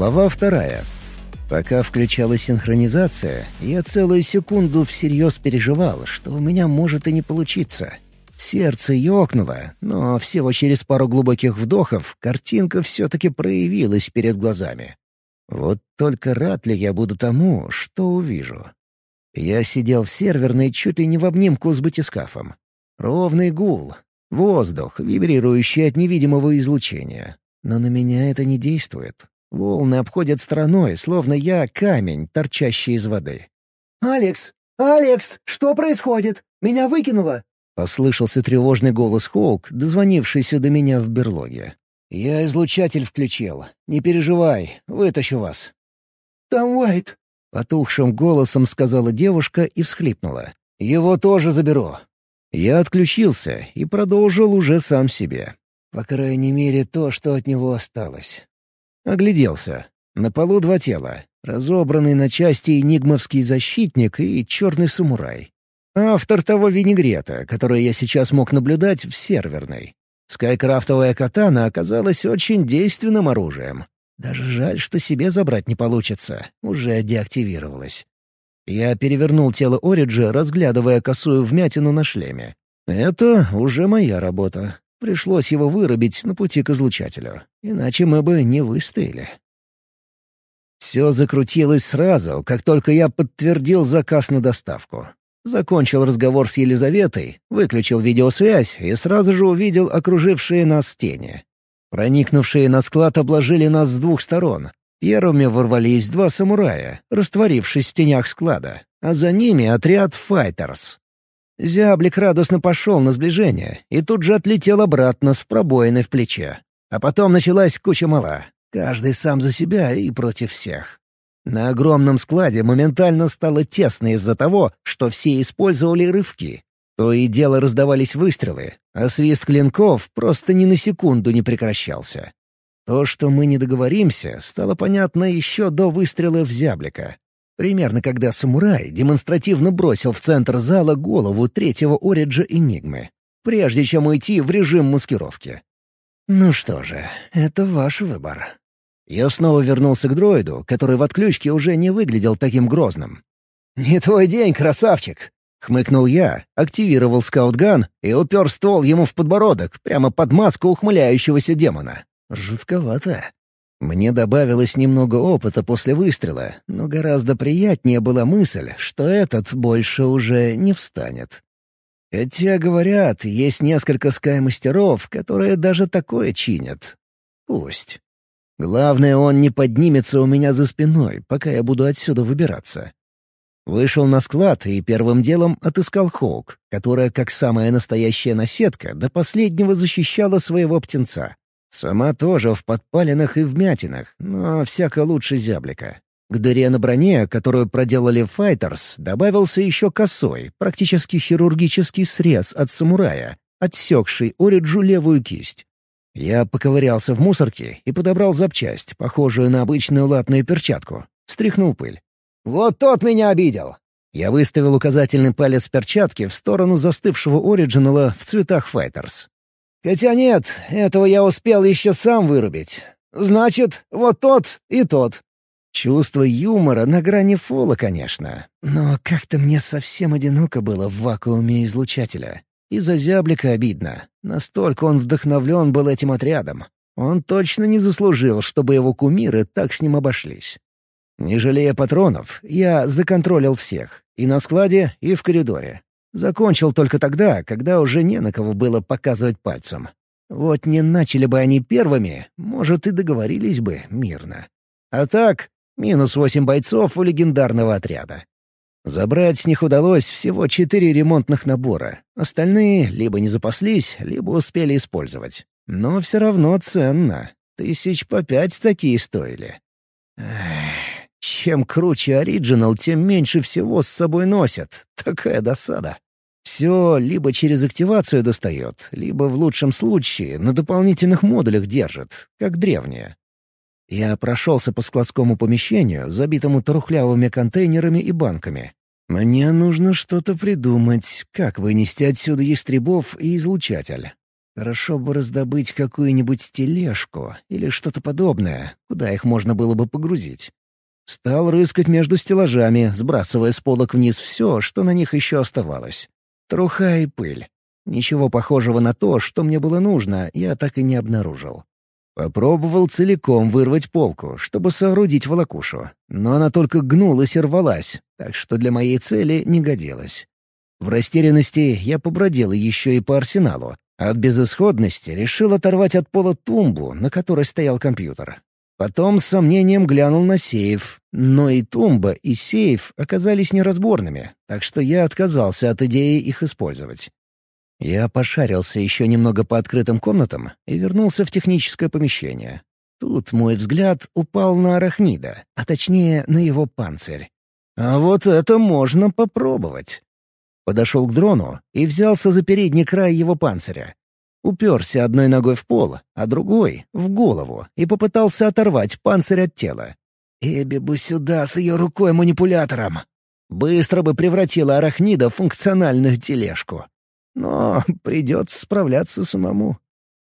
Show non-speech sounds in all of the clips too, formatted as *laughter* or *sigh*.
Глава вторая. Пока включалась синхронизация, я целую секунду всерьез переживал, что у меня может и не получиться. Сердце ёкнуло, но всего через пару глубоких вдохов картинка все-таки проявилась перед глазами. Вот только рад ли я буду тому, что увижу. Я сидел в серверной чуть ли не в обнимку с батискафом. Ровный гул, воздух, вибрирующий от невидимого излучения. Но на меня это не действует. Волны обходят стороной, словно я камень, торчащий из воды. «Алекс! Алекс! Что происходит? Меня выкинуло!» Послышался тревожный голос Хоук, дозвонившийся до меня в берлоге. «Я излучатель включил. Не переживай, вытащу вас». «Там Уайт». Потухшим голосом сказала девушка и всхлипнула. «Его тоже заберу». Я отключился и продолжил уже сам себе. По крайней мере, то, что от него осталось. Огляделся. На полу два тела. Разобранный на части энигмовский защитник и черный самурай. Автор того винегрета, который я сейчас мог наблюдать в серверной. Скайкрафтовая катана оказалась очень действенным оружием. Даже жаль, что себе забрать не получится. Уже деактивировалась. Я перевернул тело Ориджа, разглядывая косую вмятину на шлеме. Это уже моя работа. Пришлось его вырубить на пути к излучателю. Иначе мы бы не выстояли. Все закрутилось сразу, как только я подтвердил заказ на доставку. Закончил разговор с Елизаветой, выключил видеосвязь и сразу же увидел окружившие нас тени. Проникнувшие на склад обложили нас с двух сторон. Первыми ворвались два самурая, растворившись в тенях склада, а за ними отряд «Файтерс». Зяблик радостно пошел на сближение и тут же отлетел обратно с пробоиной в плече. А потом началась куча мала. Каждый сам за себя и против всех. На огромном складе моментально стало тесно из-за того, что все использовали рывки. То и дело раздавались выстрелы, а свист клинков просто ни на секунду не прекращался. То, что мы не договоримся, стало понятно еще до выстрела в зяблика. Примерно когда самурай демонстративно бросил в центр зала голову третьего Ориджа Энигмы, прежде чем уйти в режим маскировки. Ну что же, это ваш выбор. Я снова вернулся к дроиду, который в отключке уже не выглядел таким грозным. «Не твой день, красавчик!» — хмыкнул я, активировал скаутган и упер ствол ему в подбородок, прямо под маску ухмыляющегося демона. Жутковато. Мне добавилось немного опыта после выстрела, но гораздо приятнее была мысль, что этот больше уже не встанет. Хотя, говорят, есть несколько скай-мастеров, которые даже такое чинят. Пусть. Главное, он не поднимется у меня за спиной, пока я буду отсюда выбираться. Вышел на склад и первым делом отыскал Хоук, которая, как самая настоящая наседка, до последнего защищала своего птенца. Сама тоже в подпалинах и вмятинах, но всяко лучше зяблика. К дыре на броне, которую проделали Файтерс, добавился еще косой, практически хирургический срез от самурая, отсекший Ориджу левую кисть. Я поковырялся в мусорке и подобрал запчасть, похожую на обычную латную перчатку. Стряхнул пыль. «Вот тот меня обидел!» Я выставил указательный палец перчатки в сторону застывшего оригинала в цветах Файтерс. «Хотя нет, этого я успел еще сам вырубить. Значит, вот тот и тот». Чувство юмора на грани фола, конечно. Но как-то мне совсем одиноко было в вакууме излучателя. И за зяблика обидно. Настолько он вдохновлен был этим отрядом. Он точно не заслужил, чтобы его кумиры так с ним обошлись. Не жалея патронов, я законтролил всех. И на складе, и в коридоре. Закончил только тогда, когда уже не на кого было показывать пальцем. Вот не начали бы они первыми, может, и договорились бы мирно. А так, минус восемь бойцов у легендарного отряда. Забрать с них удалось всего четыре ремонтных набора. Остальные либо не запаслись, либо успели использовать. Но все равно ценно. Тысяч по пять такие стоили. Эх, чем круче оригинал, тем меньше всего с собой носят. Такая досада. Все либо через активацию достает, либо в лучшем случае на дополнительных модулях держит, как древние. Я прошелся по складскому помещению, забитому трухлявыми контейнерами и банками. Мне нужно что-то придумать, как вынести отсюда ястребов и излучатель. Хорошо бы раздобыть какую-нибудь тележку или что-то подобное, куда их можно было бы погрузить. Стал рыскать между стеллажами, сбрасывая с полок вниз все, что на них еще оставалось. Труха и пыль. Ничего похожего на то, что мне было нужно, я так и не обнаружил. Попробовал целиком вырвать полку, чтобы соорудить волокушу, но она только гнулась и рвалась, так что для моей цели не годилась. В растерянности я побродил еще и по арсеналу, от безысходности решил оторвать от пола тумбу, на которой стоял компьютер. Потом с сомнением глянул на сейф, но и тумба, и сейф оказались неразборными, так что я отказался от идеи их использовать. Я пошарился еще немного по открытым комнатам и вернулся в техническое помещение. Тут мой взгляд упал на арахнида, а точнее на его панцирь. А вот это можно попробовать. Подошел к дрону и взялся за передний край его панциря. Уперся одной ногой в пол, а другой — в голову, и попытался оторвать панцирь от тела. Эбби бы сюда с ее рукой-манипулятором. Быстро бы превратила арахнида в функциональную тележку. Но придется справляться самому.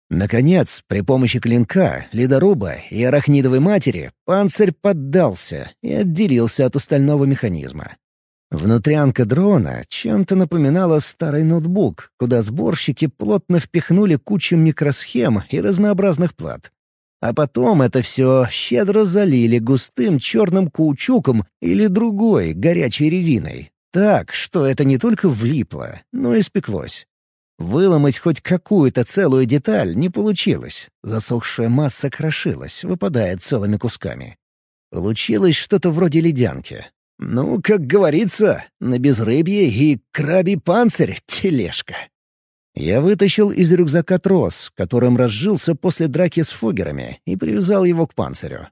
Наконец, при помощи клинка, ледоруба и арахнидовой матери панцирь поддался и отделился от остального механизма. Внутрянка дрона чем-то напоминала старый ноутбук, куда сборщики плотно впихнули кучу микросхем и разнообразных плат. А потом это все щедро залили густым черным каучуком или другой горячей резиной. Так, что это не только влипло, но и спеклось. Выломать хоть какую-то целую деталь не получилось. Засохшая масса крошилась, выпадая целыми кусками. Получилось что-то вроде ледянки, ну, как говорится, на безрыбье и крабий панцирь — тележка. Я вытащил из рюкзака трос, которым разжился после драки с фогерами, и привязал его к панцирю.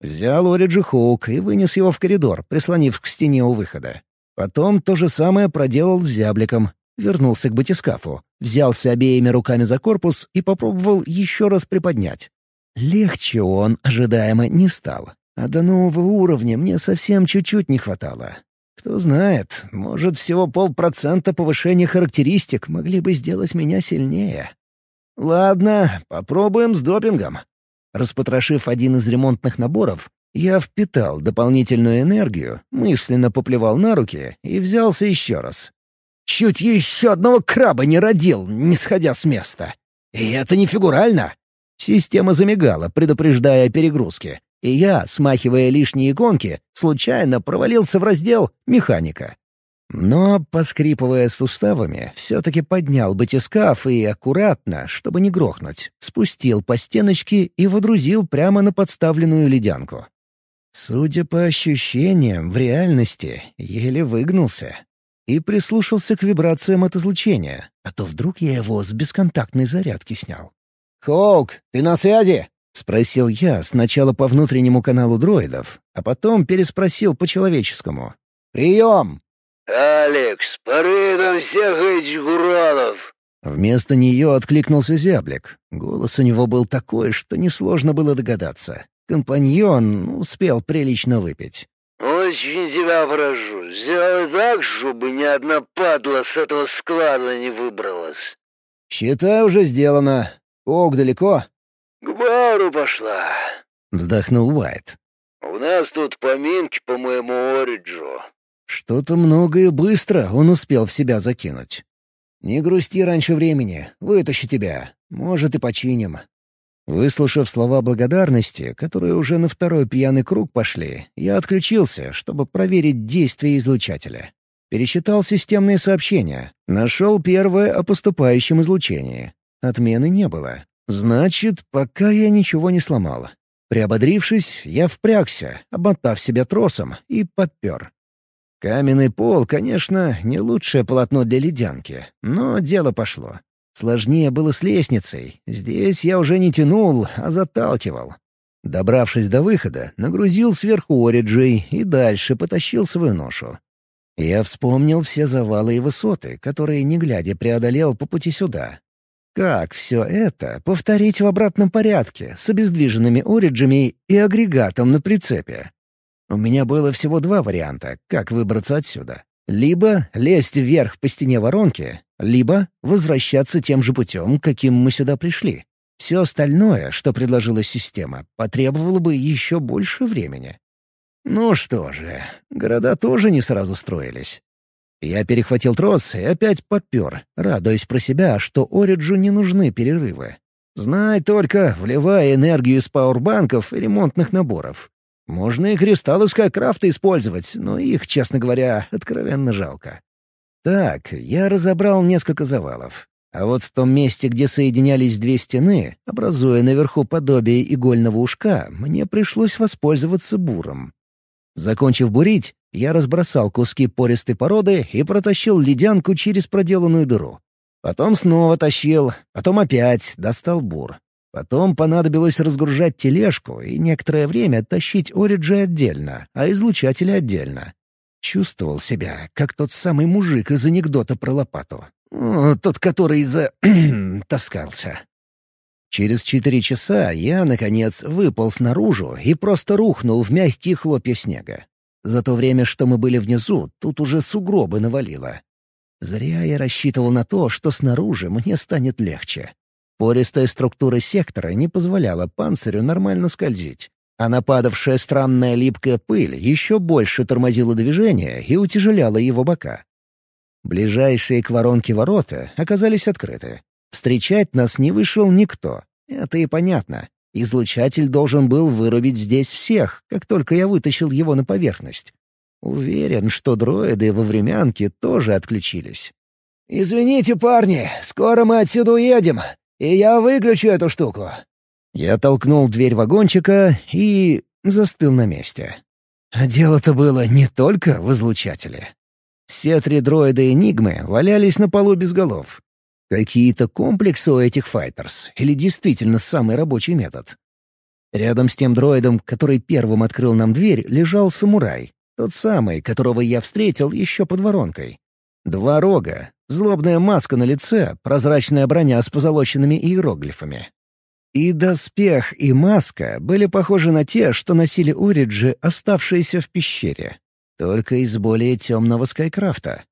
Взял Ориджи Хоук и вынес его в коридор, прислонив к стене у выхода. Потом то же самое проделал с зябликом. Вернулся к батискафу, взялся обеими руками за корпус и попробовал еще раз приподнять. Легче он, ожидаемо, не стал. А до нового уровня мне совсем чуть-чуть не хватало. Кто знает, может, всего полпроцента повышения характеристик могли бы сделать меня сильнее. Ладно, попробуем с допингом. Распотрошив один из ремонтных наборов, я впитал дополнительную энергию, мысленно поплевал на руки и взялся еще раз. Чуть еще одного краба не родил, не сходя с места. И это не фигурально. Система замигала, предупреждая о перегрузке и я, смахивая лишние иконки, случайно провалился в раздел «Механика». Но, поскрипывая суставами, все-таки поднял батискаф и аккуратно, чтобы не грохнуть, спустил по стеночке и водрузил прямо на подставленную ледянку. Судя по ощущениям, в реальности еле выгнулся. И прислушался к вибрациям от излучения, а то вдруг я его с бесконтактной зарядки снял. «Хоук, ты на связи?» — спросил я сначала по внутреннему каналу дроидов, а потом переспросил по-человеческому. «Прием!» «Алекс, порыдом всех этих уродов!» Вместо нее откликнулся зяблик. Голос у него был такой, что несложно было догадаться. Компаньон успел прилично выпить. «Очень тебя прошу, сделай так, чтобы ни одна падла с этого склада не выбралась». «Считай, уже сделано. Ок, далеко?» «К бару пошла», — вздохнул Уайт. «У нас тут поминки по моему Ориджу». Что-то много и быстро он успел в себя закинуть. «Не грусти раньше времени, вытащи тебя. Может, и починим». Выслушав слова благодарности, которые уже на второй пьяный круг пошли, я отключился, чтобы проверить действие излучателя. Пересчитал системные сообщения. Нашел первое о поступающем излучении. Отмены не было. Значит, пока я ничего не сломала. Приободрившись, я впрягся, обмотав себя тросом, и попер. Каменный пол, конечно, не лучшее полотно для ледянки, но дело пошло. Сложнее было с лестницей. Здесь я уже не тянул, а заталкивал. Добравшись до выхода, нагрузил сверху ориджей и дальше потащил свою ношу. Я вспомнил все завалы и высоты, которые, не глядя, преодолел по пути сюда, как все это повторить в обратном порядке с обездвиженными ориджами и агрегатом на прицепе? У меня было всего два варианта, как выбраться отсюда. Либо лезть вверх по стене воронки, либо возвращаться тем же путем, каким мы сюда пришли. Все остальное, что предложила система, потребовало бы еще больше времени. Ну что же, города тоже не сразу строились. Я перехватил трос и опять попер, радуясь про себя, что Ориджу не нужны перерывы. Знай только, вливая энергию из пауэрбанков и ремонтных наборов. Можно и кристаллы Скайкрафта использовать, но их, честно говоря, откровенно жалко. Так, я разобрал несколько завалов. А вот в том месте, где соединялись две стены, образуя наверху подобие игольного ушка, мне пришлось воспользоваться буром. Закончив бурить, я разбросал куски пористой породы и протащил ледянку через проделанную дыру. Потом снова тащил, потом опять достал бур. Потом понадобилось разгружать тележку и некоторое время тащить Ориджи отдельно, а излучатели отдельно. Чувствовал себя, как тот самый мужик из анекдота про лопату. Тот, который за... *clears throat* таскался. Через четыре часа я, наконец, выпал снаружи и просто рухнул в мягкие хлопья снега. За то время, что мы были внизу, тут уже сугробы навалило. Зря я рассчитывал на то, что снаружи мне станет легче. Пористая структура сектора не позволяла панцирю нормально скользить, а нападавшая странная липкая пыль еще больше тормозила движение и утяжеляла его бока. Ближайшие к воронке ворота оказались открыты. Встречать нас не вышел никто. Это и понятно. Излучатель должен был вырубить здесь всех, как только я вытащил его на поверхность. Уверен, что дроиды во времянке тоже отключились. «Извините, парни, скоро мы отсюда уедем и я выключу эту штуку». Я толкнул дверь вагончика и застыл на месте. А дело-то было не только в излучателе. Все три дроида Энигмы валялись на полу без голов. Какие-то комплексы у этих файтерс или действительно самый рабочий метод? Рядом с тем дроидом, который первым открыл нам дверь, лежал самурай. Тот самый, которого я встретил еще под воронкой. Два рога, Злобная маска на лице, прозрачная броня с позолоченными иероглифами. И доспех, и маска были похожи на те, что носили Уриджи, оставшиеся в пещере. Только из более темного скайкрафта.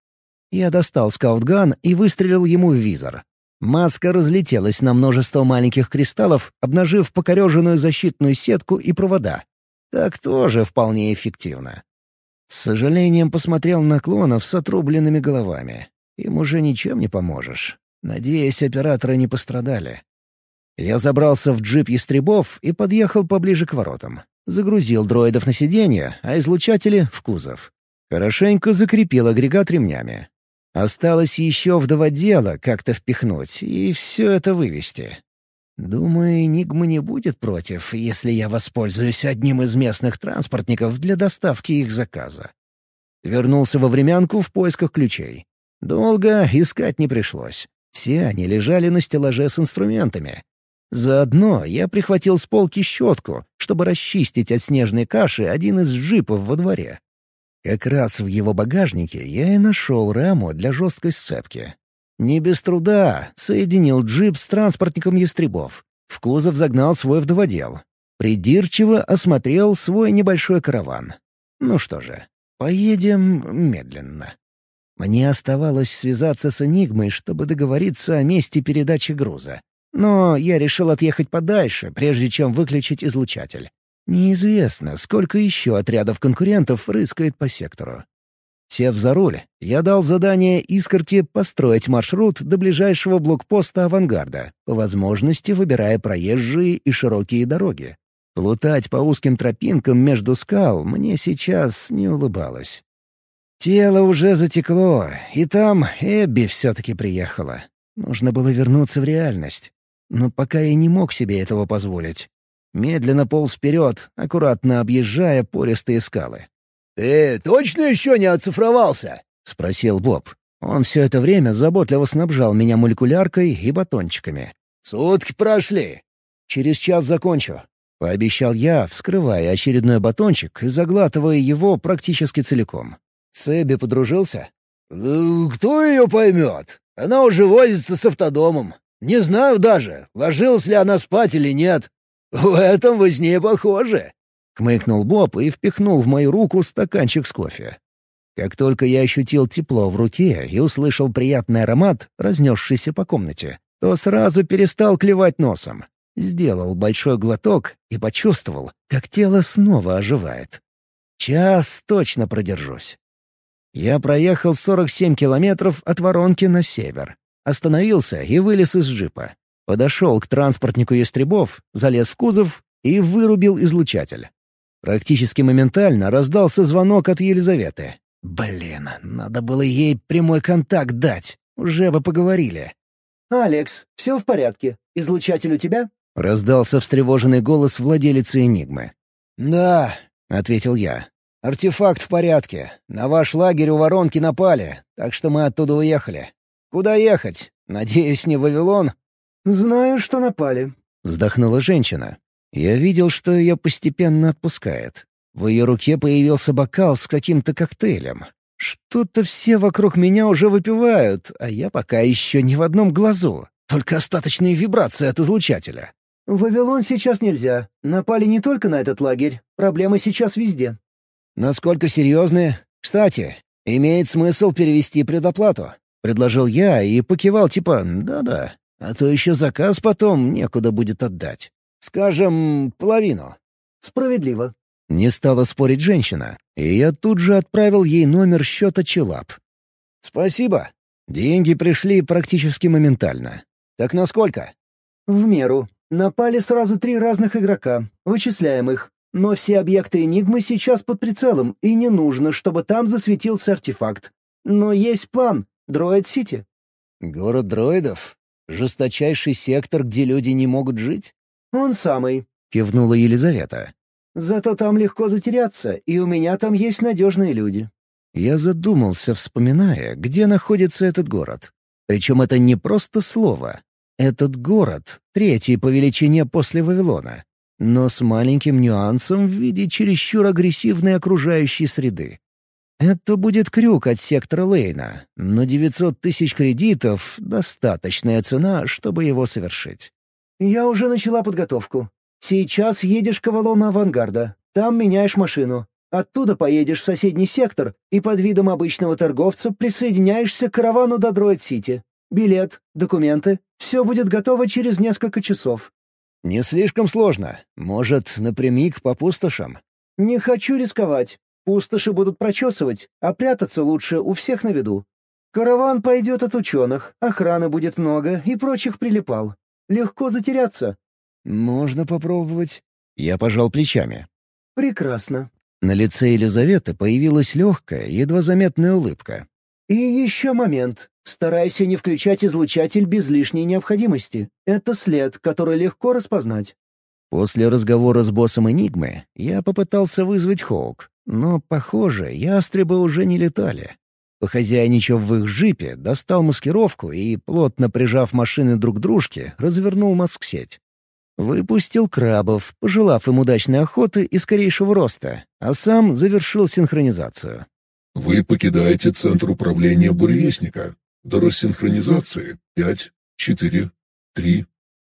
Я достал скаутган и выстрелил ему в визор. Маска разлетелась на множество маленьких кристаллов, обнажив покореженную защитную сетку и провода. Так тоже вполне эффективно. С сожалением посмотрел на клонов с отрубленными головами. Им уже ничем не поможешь. Надеюсь, операторы не пострадали. Я забрался в джип ястребов и подъехал поближе к воротам. Загрузил дроидов на сиденье, а излучатели — в кузов. Хорошенько закрепил агрегат ремнями. Осталось еще вдоводела как-то впихнуть и все это вывести. Думаю, Энигма не будет против, если я воспользуюсь одним из местных транспортников для доставки их заказа. Вернулся во времянку в поисках ключей. Долго искать не пришлось. Все они лежали на стеллаже с инструментами. Заодно я прихватил с полки щетку, чтобы расчистить от снежной каши один из джипов во дворе. Как раз в его багажнике я и нашел раму для жесткой сцепки. Не без труда соединил джип с транспортником ястребов. В кузов загнал свой вдоводел. Придирчиво осмотрел свой небольшой караван. Ну что же, поедем медленно. Мне оставалось связаться с Энигмой, чтобы договориться о месте передачи груза. Но я решил отъехать подальше, прежде чем выключить излучатель. Неизвестно, сколько еще отрядов конкурентов рыскает по сектору. Сев за руль, я дал задание «Искорке» построить маршрут до ближайшего блокпоста «Авангарда», по возможности выбирая проезжие и широкие дороги. Плутать по узким тропинкам между скал мне сейчас не улыбалось. Тело уже затекло, и там Эбби все-таки приехала. Нужно было вернуться в реальность. Но пока я не мог себе этого позволить. Медленно полз вперед, аккуратно объезжая пористые скалы. «Ты точно еще не оцифровался?» — спросил Боб. Он все это время заботливо снабжал меня молекуляркой и батончиками. «Сутки прошли». «Через час закончу», — пообещал я, вскрывая очередной батончик и заглатывая его практически целиком. С Эбби подружился? «Э, «Кто ее поймет? Она уже возится с автодомом. Не знаю даже, ложилась ли она спать или нет. В этом ней похожи». Хмыкнул Боб и впихнул в мою руку стаканчик с кофе. Как только я ощутил тепло в руке и услышал приятный аромат, разнесшийся по комнате, то сразу перестал клевать носом. Сделал большой глоток и почувствовал, как тело снова оживает. Час точно продержусь. Я проехал 47 километров от воронки на север. Остановился и вылез из джипа. Подошел к транспортнику ястребов, залез в кузов и вырубил излучатель. Практически моментально раздался звонок от Елизаветы. Блин, надо было ей прямой контакт дать. Уже бы поговорили. «Алекс, все в порядке. Излучатель у тебя?» — раздался встревоженный голос владелицы «Энигмы». «Да», — ответил я. «Артефакт в порядке. На ваш лагерь у воронки напали, так что мы оттуда уехали. Куда ехать? Надеюсь, не в Вавилон?» «Знаю, что напали», — вздохнула женщина. Я видел, что ее постепенно отпускает. В ее руке появился бокал с каким-то коктейлем. Что-то все вокруг меня уже выпивают, а я пока еще ни в одном глазу. Только остаточные вибрации от излучателя. «В Вавилон сейчас нельзя. Напали не только на этот лагерь. Проблемы сейчас везде. «Насколько серьезные? Кстати, имеет смысл перевести предоплату?» — предложил я и покивал типа «да-да». А то еще заказ потом некуда будет отдать. Скажем, половину. «Справедливо». Не стала спорить женщина, и я тут же отправил ей номер счета Челап. «Спасибо. Деньги пришли практически моментально. Так насколько?» «В меру. Напали сразу три разных игрока. Вычисляем их. Но все объекты Энигмы сейчас под прицелом, и не нужно, чтобы там засветился артефакт. Но есть план — Дроид-Сити». «Город дроидов? Жесточайший сектор, где люди не могут жить?» «Он самый», — кивнула Елизавета. «Зато там легко затеряться, и у меня там есть надежные люди». Я задумался, вспоминая, где находится этот город. Причем это не просто слово. Этот город — третий по величине после Вавилона но с маленьким нюансом в виде чересчур агрессивной окружающей среды. Это будет крюк от сектора Лейна, но 900 тысяч кредитов — достаточная цена, чтобы его совершить. «Я уже начала подготовку. Сейчас едешь к Авалону Авангарда. Там меняешь машину. Оттуда поедешь в соседний сектор и под видом обычного торговца присоединяешься к каравану до Дроид-Сити. Билет, документы — все будет готово через несколько часов. «Не слишком сложно. Может, напрямик по пустошам?» «Не хочу рисковать. Пустоши будут прочесывать, а прятаться лучше у всех на виду. Караван пойдет от ученых, охраны будет много и прочих прилипал. Легко затеряться». «Можно попробовать». Я пожал плечами. «Прекрасно». На лице Елизаветы появилась легкая, едва заметная улыбка. «И еще момент. Старайся не включать излучатель без лишней необходимости. Это след, который легко распознать. После разговора с боссом Энигмы я попытался вызвать Хоук, но, похоже, ястребы уже не летали. Похозяйничав в их джипе, достал маскировку и, плотно прижав машины друг к дружке, развернул маск-сеть. Выпустил крабов, пожелав им удачной охоты и скорейшего роста, а сам завершил синхронизацию. «Вы покидаете центр управления буревестника. До рассинхронизации пять, четыре, три.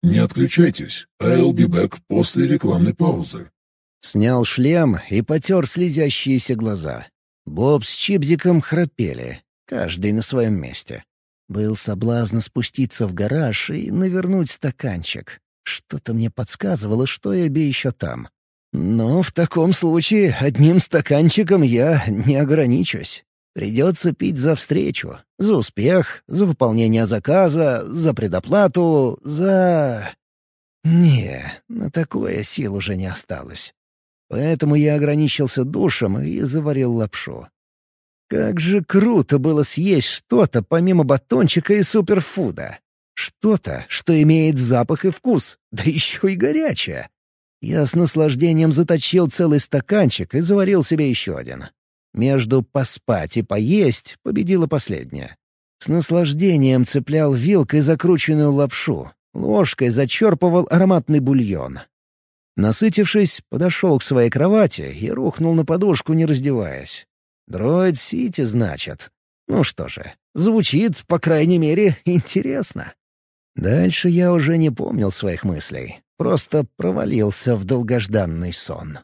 Не отключайтесь, I'll be back после рекламной паузы. Снял шлем и потер слезящиеся глаза. Боб с Чипзиком храпели, каждый на своем месте. Был соблазн спуститься в гараж и навернуть стаканчик. Что-то мне подсказывало, что я би еще там. Но в таком случае одним стаканчиком я не ограничусь. Придется пить за встречу, за успех, за выполнение заказа, за предоплату, за... Не, на такое сил уже не осталось. Поэтому я ограничился душем и заварил лапшу. Как же круто было съесть что-то помимо батончика и суперфуда. Что-то, что имеет запах и вкус, да еще и горячее. Я с наслаждением заточил целый стаканчик и заварил себе еще один. Между поспать и поесть победила последняя. С наслаждением цеплял вилкой закрученную лапшу, ложкой зачерпывал ароматный бульон. Насытившись, подошел к своей кровати и рухнул на подушку, не раздеваясь. «Дроид-Сити, значит. Ну что же, звучит, по крайней мере, интересно». Дальше я уже не помнил своих мыслей, просто провалился в долгожданный сон.